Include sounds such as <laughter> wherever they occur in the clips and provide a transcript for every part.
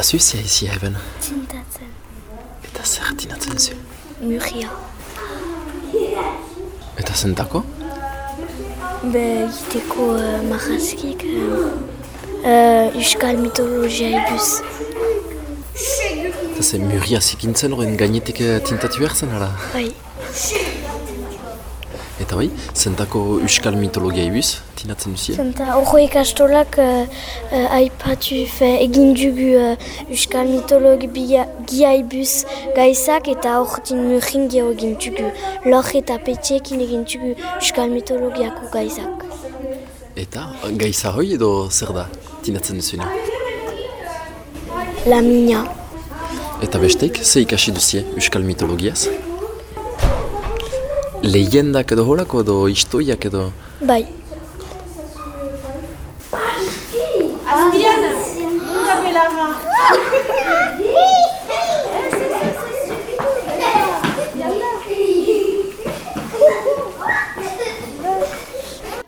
Eta zuzia izi eben? Tintatzen. Eta zer tinatzen zu? Muria. Eta zentako? Be, egiteko uh, marrazkik. Uh, uh, Euskal mitologia ibuz. Eta ze muria zikintzen horren gainetik eh, tintatu behar zen, ala? Bai. Eta bai, zentako euskal mitologia ibuz, tinatzen duzia? Zenta, horro ikastolak uh, uh, aipatu egin dugu uh, Euskal mitologia ibuz gaizak eta hor din murin geho egin dugu. Lor eta petxekin egin dugu Euskal mitologiako gaizak. Eta gaiza hoi edo zer da tinatzen duzuna? La mina. Eta besteik, ze ikasi duzie euskal mitologiaz? Leyendak edo holako edo historiak edo... Bai.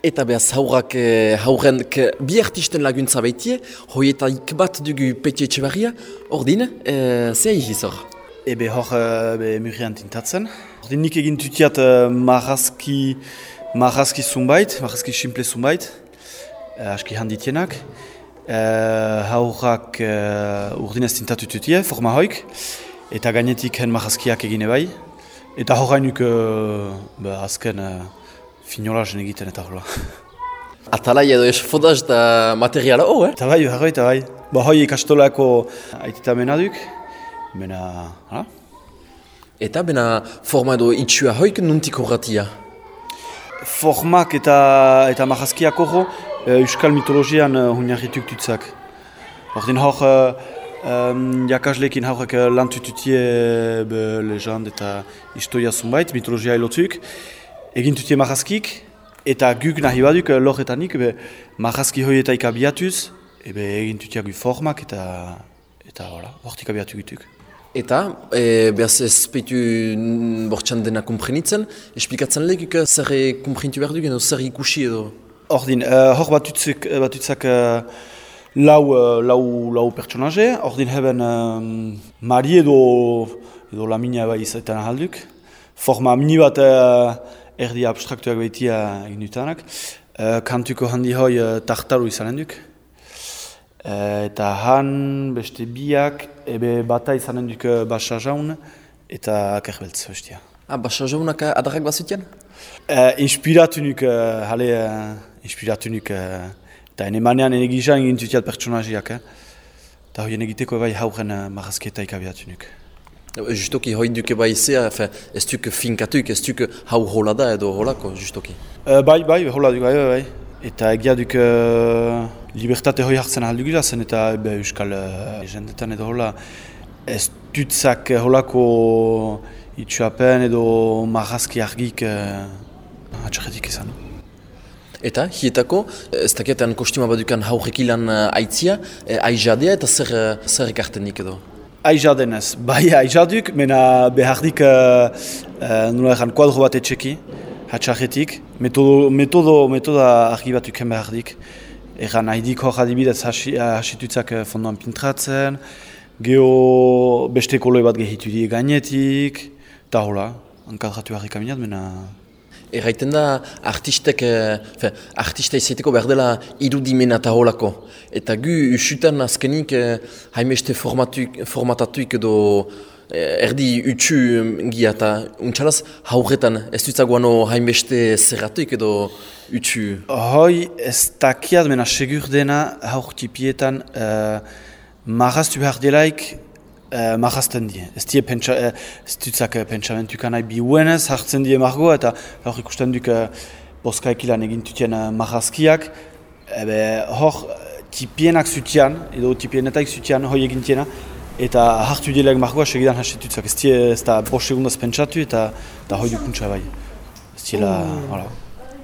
Eta behaz haurrak, eh, haurren bi artisten laguntza baitie, hoietaik bat dugu Peti Etxebarria, ordin, eh, ze egiz hor? Ebe hor uh, be murrian tintatzen. Ordin nik egin tutiat uh, marrazki, marrazki zumbait, marrazki simple zumbait, uh, aski handitienak. Uh, haurrak uh, urdinez tintatu tutie, forma hoik, eta gainetik hen marrazkiak egine bai. Eta horrainuk uh, be, azken uh, finolazen egiten eta hola. <laughs> Atalai edo esfodaz da materiala ho, eh? Eta bai, harroi, eta bai. Ba hoi ikastolako aitita menaduk, mena, hala? Eta bena forma edo itxua hoik nuntik horratia? Formak eta eta marrazkiak horro, eh, euskal mitologian uh, hunarrituk tutzak. Ordin hor, uh, um, jakaslekin horrek uh, lan tututie be lejand eta historia zunbait, mitologia elotuk. Egin tutie marrazkik, eta guk nahi baduk lorretanik, be marrazki hoi eta ikabiatuz, ebe egin tutiak formak eta eta hola, hortik abiatu gutuk. Eta, e, behaz ez peitu bortxan dena komprenitzen, esplikatzen lehik zer komprenitu behar duk edo zer ikusi edo? Ordin, uh, hor batutzak, batutzak uh, lau, lau, lau pertsonaje, ordin heben um, mari edo, edo lamina bai izaten ahalduk. Forma mini bat uh, erdi abstraktuak behitia egin dutanak. Uh, kantuko handi hoi uh, tartaru izanen duk. Uh, eta han beste biak, ebe bata izanen duk uh, basa jaun eta kerbeltz bestia. Ah, basa jaunak adarrak bazuten? Uh, inspiratu nuk, uh, hale, uh, inspiratu nuk, uh, eta ene manean ene gizan egin zutiat pertsonaziak, eh? eta hoien egiteko bai hauren uh, marrazketa ikabiatu nuk. Justoki hoi duke bai zea, ez duk finkatuik, ez duk hau hola da edo holako, justoki? Uh, bai, bai, hola duk, bai, bai, bai. Eta egia duk uh, libertate hoi hartzen ahal dugula zen, eta be, euskal uh, jendetan edo hola, ez dutzak holako itxuapen edo marrazki argik uh, atxarretik izan. Eta, hietako, ez dakietan kostuma badukan haurrek ilan uh, aitzia, eh, aizadea eta zer, zer ekartenik edo? Aizadenez, bai aizaduk, mena behardik uh, uh, nula egan kuadro bat etxeki, hatxarretik, metodo, metodo, metoda argi bat uken behardik. Egan haidik hor adibidez hasi, hasitutzak uh, fondoan pintratzen, geho beste koloi bat gehitu die gainetik, eta hola, hankadratu harrik aminat, mena Erraiten da, artistek, eh, artista izaiteko behar dela irudimena eta holako. Eta gu, usutan azkenik, eh, haimeste formatatuik edo eh, erdi utxu gia eta untxalaz, haurretan ez dutzagoano hainbeste zerratuik edo utxu? Hoi, ez takiat, mena segur dena, haur tipietan, uh, marraztu behar delaik, Uh, marrazten die. Ez die pentsa, ez dutzak uh, pentsamentuka nahi bihuenez hartzen die margo eta hor ikusten duk uh, boska ekilan egin tutien uh, marrazkiak. Ebe hor tipienak zutian, edo tipienetak zutian hoi egintiena eta hartu dielek margoa segidan hastitutzak. Ez die ez da bos segundaz pentsatu eta da hoi dukuntza bai. Ez diela, hala,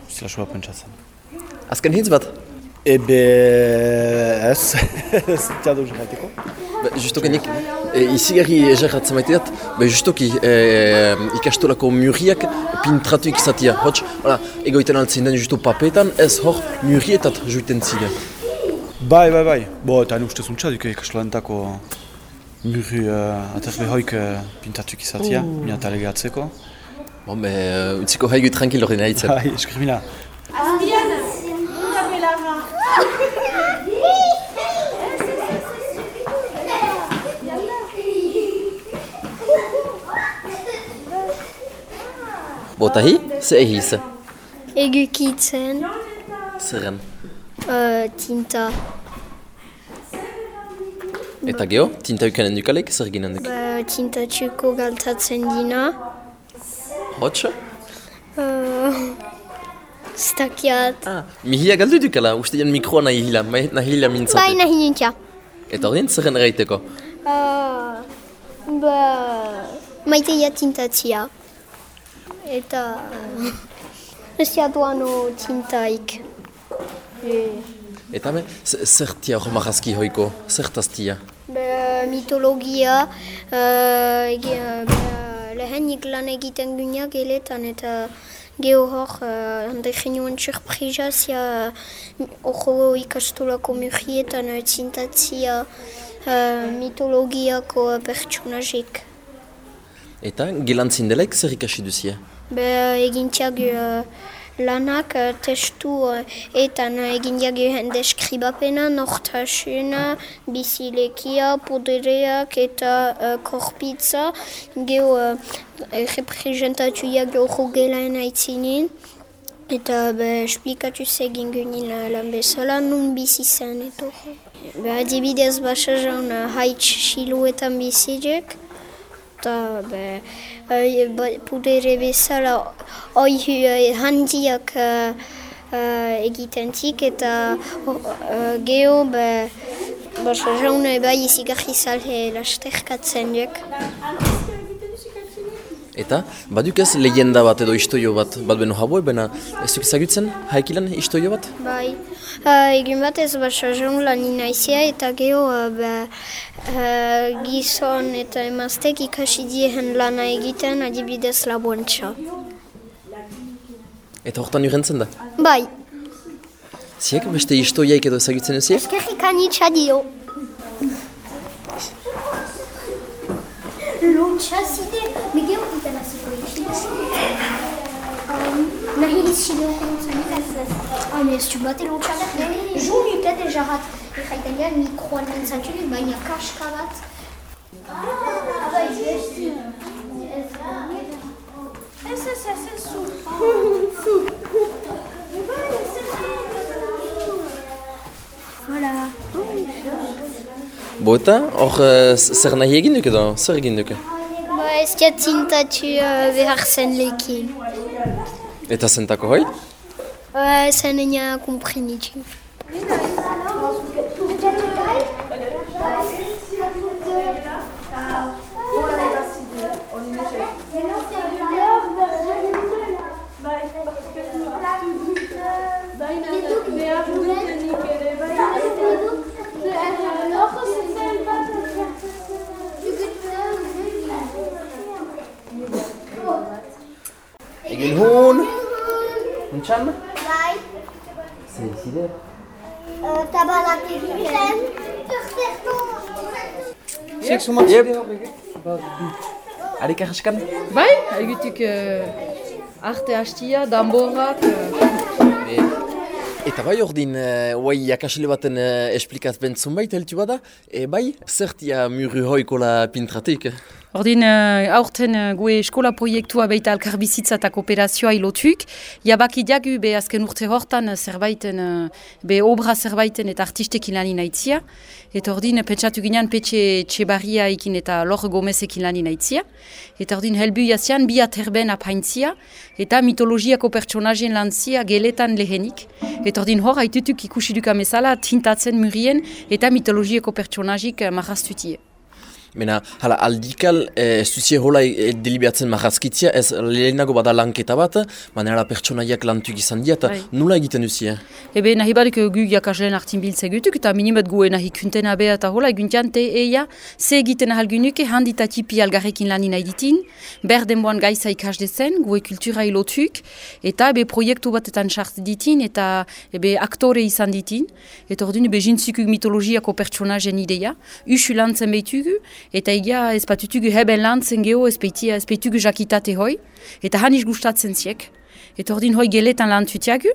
ez diela soa pentsatzen. Azken hitz bat? Ebe ez, <laughs> ez tiadu jaiteko. Ba, justoki nik, e, izi gari egerratzen maite dat, ba, justoki e, ikastolako murriak pintratuik izatea. Hots, hola, egoiten altzen den justo papetan, ez hor murrietat juiten ziren. Bai, bai, bai. Bo, eta hain uste zuntza duk ikastolentako muru uh, aterbe hoik uh, uh. mina. Bon, be, uh, utziko haigu tranquil hori nahi zen. Bai, mila. Bota hi? Ze ehiz? Egukitzen, Zerren? uh, tinta. Eta geho, tinta ukanen dukalek, zer ginen duk? Ba, tintatxuko galtatzen dina. Hotx? Uh, Stakiat. Ah, mihia galdu dukala, uste jan mikroa nahi hila, nahi hila mintzate. Bai nahi nintia. Eta hori zerren erraiteko? Uh, ba, maiteia tintatzia. Eta... <laughs> Ez jaduano tintaik. E, Eta be, z- zer tia hor marazki hoiko, zertaz tia? Be, mitologia, uh, ege, be, lehenik lan egiten guneak geletan eta geho hor, uh, hande genuen surprizazia, ojo ikastolako murietan uh, tzintatzia uh, mitologiako pertsonazik. Eta gelantzin delaik zer ikasi duzia? Be, egintiag uh, lanak uh, testu uh, etan uh, egintiag deskribapena, nortasuna, bizilekia, podereak eta uh, korpitza. Geho uh, representatuak hori gelaen aitzinin. Eta be, esplikatu zegin gunin uh, lan bezala, nun bizi zen eto. Be, adibidez basa jaun haitz siluetan bizidek. Eta be, pudere bezala oi handiak uh, uh, egitentik eta uh, geho be, basa jaun uh, bai izigarri zalhe lasterkatzen duk. Eta, badukaz legenda bat edo istoio bat, bat beno jabo, bena ez duk ezagutzen, haikilan istoio bat? Bai, egin batez basa jaun lan inaizia eta geho uh, gizon eta emaztek ikasi diehen lana egiten adibidez laboantxa. Eta hortan urentzen da? Bai, Ziek beste istoiaik edo ezagutzen duzie? eskerrik anitxa dio. Lontxazide, megeo egiten aziko Nahi izxide horretzen ez. Ah, mais tu bate lontxadak, joan jute deja rat. Jaiten dira mikroan nintzatxurik, baina kaska bat. Ez ez ez ez zu. Zu. Voilà. Bo eta, hor eh, z- zer nahi egin duk edo, zer egin duke? Ba ez diat zintatu uh, behar zen lekin. Eta zentako hoi? Uh, zen enia komprenitxu. Tabalak egiten. Yep. Arik ahaskan? Bai, egitik uh, arte hastia, danborrak, uh, Eta bai ordin, uh, guai jakasile baten uh, esplikazpen zunbait heltu bada, e bai, zertia muru hoikola pintratik? Ordin, uh, aurten uh, gue eskola proiektua beita alkarbizitza eta kooperazioa ilotuk. Jabaki diagu be azken urte hortan uh, zerbaiten, uh, be obra zerbaiten eta artistekin lani naitzia. Eta ordin, pentsatu ginean petxe txebarria ekin eta lor gomezekin lani naitzia. Eta ordin, helbu jazian bi aterben apaintzia eta mitologiako pertsonazien lantzia geletan lehenik. Eta ordin hor, haitutuk ikusi dukamezala tintatzen murien eta mitologiako pertsonazik marrastutie. Mena, hala, aldikal, eh, ez duzie hola e, delibiatzen marrazkitzia, ez lehenago bada lanketa bat, baina hala pertsonaiak lantuk izan dira, eta Bai. nula egiten duzie? Ebe nahi barik gu jakasleen artin biltze gutuk, eta minimet gu nahi kuntena beha eta hola, eguntian te eia, ze egiten ahal gunuke, handita tipi algarrekin lani nahi ditin, ber denboan gaiza ikas dezen, gu kultura ilotuk, eta ebe proiektu batetan sart ditin, eta ebe aktore izan ditin, eta ordin ebe jintzukuk mitologiako pertsonajen ideia, usu lantzen behitugu, eta egia ez patutugu heben lan zen geho ez peitugu jakitate hoi, eta hanis gustatzen ziek. Eta ordin hoi geletan lan tutiagu,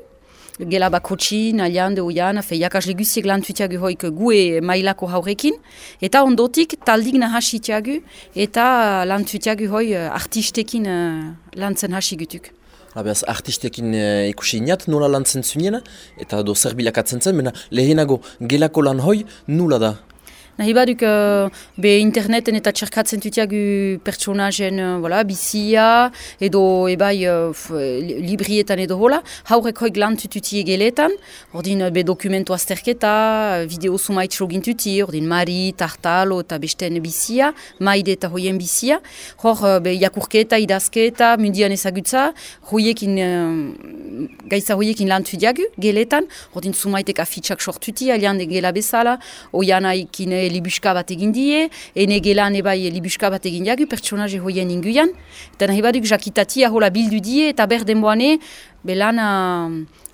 gela bakotxin, alian, deuian, fe jakasle guziek lan tutiagu hoik gue mailako haurekin, eta ondotik taldik nahasitiagu, eta lan tutiagu hoi artistekin uh, lan zen hasigutuk. Habeaz, artistekin uh, ikusi inat, nola lan zen zunien, eta do zer bilakatzen zen, mena lehenago gelako lan hoi, nula da? Nahi baduk, uh, be interneten eta txerkatzen tutiagu pertsonajen uh, voilà, bizia, edo ebai uh, librietan edo hola, haurek hoik lan tututi egeletan, ordin be dokumentu azterketa, video sumait sogintuti, ordin Mari, Tartalo eta besten bizia, maide eta hoien bizia, hor uh, be jakurketa, idazketa, mundian ezagutza, hoiekin, uh, gaiza hoiekin lan tutiagu geletan, ordin sumaitek afitxak sortuti, alian de gela bezala, oianaikin libuska bat egin die, ene gelan ebai libuska bat egin diagu, pertsonaje hoien inguian. Eta nahi baduk jakitati ahola bildu die, eta berden boane, belan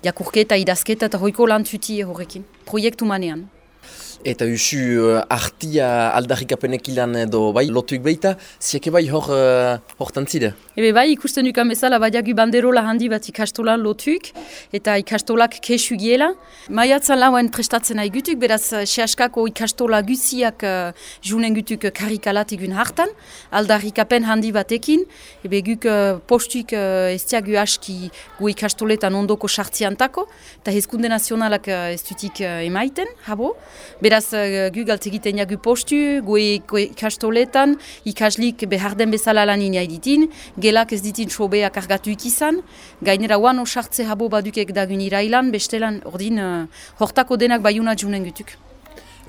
jakurketa, idazketa eta hoiko lan zuti horrekin, proiektu manean. Eta usu uh, artia aldarrikapenek ilan edo bai lotuik behita, ziake bai hor uh, hortan zide? Ebe bai ikusten dukan bezala badiagu banderola handi bat ikastolan lotuik eta ikastolak kesu giela. Maiatzan lauen prestatzen nahi gutuk, beraz uh, sehaskako ikastola guziak uh, junen gutuk karikalat egun hartan, aldarrikapen handi batekin. Ebe guk uh, postuik uh, ez diagu aski gu ikastoletan ondoko sartziantako, eta hezkunde nazionalak uh, ez dutik uh, emaiten, habo. Beraz, uh, gu galtzegiten jagu postu, gu ikastoletan, ikaslik beharden bezala lan inai ditin, gelak ez ditin sobeak argatu ikizan, gainera oan osartze habo badukek dagun irailan, bestelan, ordin, uh, hortako denak baiuna junen gutuk.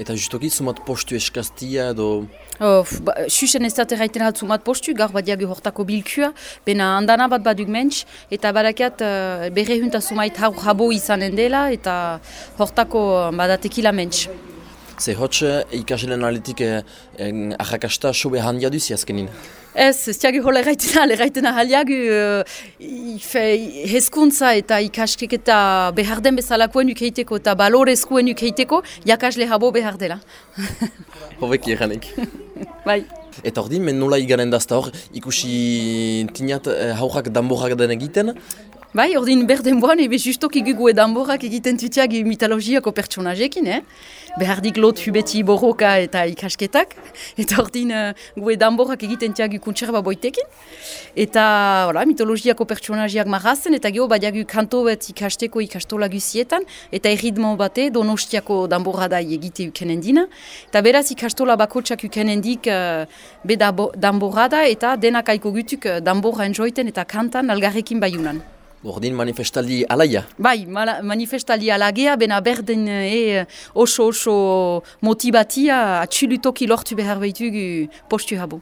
Eta justoki, zumat postu eskaztia edo... Oh, ba, ez dut erraiten hat zumat postu, gaur bat diagu hortako bilkua, bena andana bat baduk mentx, eta barakiat uh, berre hunta zumait hau habo izanen dela, eta hortako badatekila mentx. Ze hotxe ikaselen aletik eh, ahakasta sobe handia duzi azkenin? Ez, ez tiagu hola erraitena, erraitena haliagu uh, hezkuntza eta ikaskek eta behar den bezalakoen ukeiteko eta balorezkoen ukeiteko, jakasle habo behar dela. <laughs> Hobeki eranik. <laughs> bai. Eta hor din, men nola igaren dazta hor, ikusi tinat eh, haurrak danborrak den egiten, Bai, ordin berden boan, ebe justok igugu edamborak egiten tutiak mitologiako pertsonajekin, eh? Behardik lot hubeti borroka eta ikasketak, eta ordin uh, gu edamborak egiten tiagu kuntserba boitekin. Eta, hola, mitologiako pertsonajeak marrazen, eta geho badiagu kanto bet ikasteko ikastola guzietan, eta erritmo bate donostiako damborada egite ukenen dina. Eta beraz ikastola bakotsak ukenen dik uh, be damborada, eta denak aiko gutuk uh, damborra enjoiten eta kantan algarrekin baiunan. Ordin manifestaldi alaia? Bai, manifestaldi alagea, bena berden e, oso oso motibatia atxulutoki lortu behar behitugu postu habo.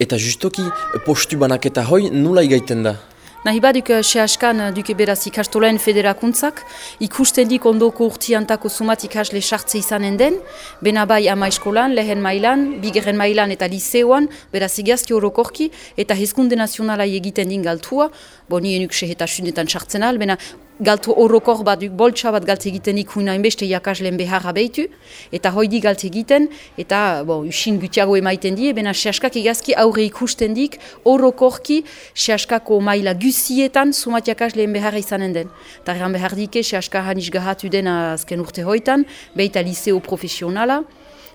Eta justoki postu banaketa hoi nula igaiten da? Nahi baduk uh, sehaskan uh, duke beraz ikastolen federakuntzak, ikusten dik ondoko urtiantako sumat ikasle sartze izanen den, bena bai ama eskolan, lehen mailan, bigeren mailan eta liseoan, beraz egazki horokorki, eta hezkunde nazionala egiten din galtua, bo nien ukse eta sunetan sartzen al, bena galtu horrokor bat duk boltsa bat galte egiten ikuina inbeste jakaslen beharra behitu, eta hoidi galte egiten, eta bo, usin gutiago emaiten die, bena sehaskak egazki aurre ikusten dik horrokorki sehaskako maila guzietan sumat jakasleen beharra izanen den. Tarran behar dike sehaska hanis gahatu den azken urte hoitan, behita liseo profesionala,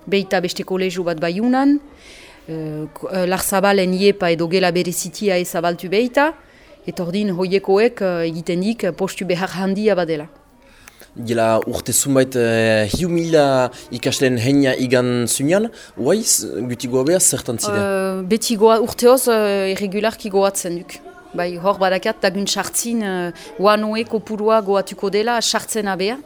behita beste kolegio bat baiunan, uh, Larzabalen iepa edo gela berezitia ezabaltu behita, eta ordin hoiekoek uh, egiten dik uh, postu behar handia badela. Gela urte zunbait uh, hiu mila ikasleen heina igan zunean, guaiz guti goa behaz zertan zide? Uh, beti goa urteoz uh, irregularki goatzen duk. Bai, hor badakat dagun sartzin uh, wanoe kopurua goatuko dela sartzen abea.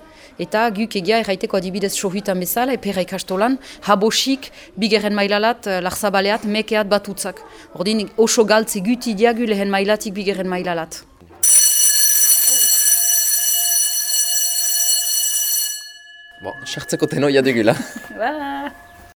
Eta guk egia erraiteko adibidez sohuitan bezala, epera ikastolan, habosik, bigerren mailalat, eh, larzabaleat, mekeat batutzak. Ordin oso galtze guti diagu lehen mailatik bigerren mailalat. Bon, sartzeko tenoia dugula. <laughs> Ba.